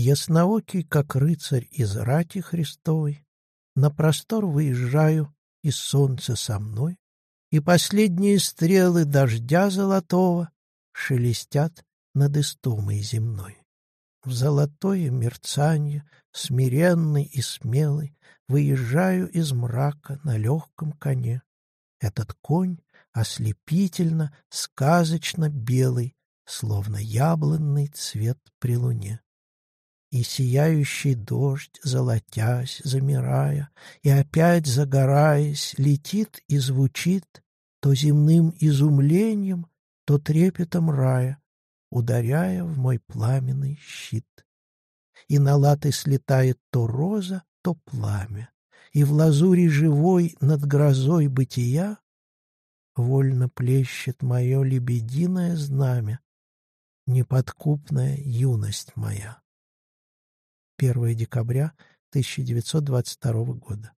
Ясноокий, как рыцарь из рати Христовой, На простор выезжаю, и солнце со мной, И последние стрелы дождя золотого Шелестят над истомой земной. В золотое мерцанье, смиренный и смелый, Выезжаю из мрака на легком коне. Этот конь ослепительно, сказочно белый, Словно яблонный цвет при луне. И сияющий дождь, золотясь, замирая, И опять загораясь, летит и звучит То земным изумлением, то трепетом рая, Ударяя в мой пламенный щит. И на латы слетает то роза, то пламя, И в лазуре живой над грозой бытия Вольно плещет мое лебединое знамя, Неподкупная юность моя. 1 декабря 1922 года.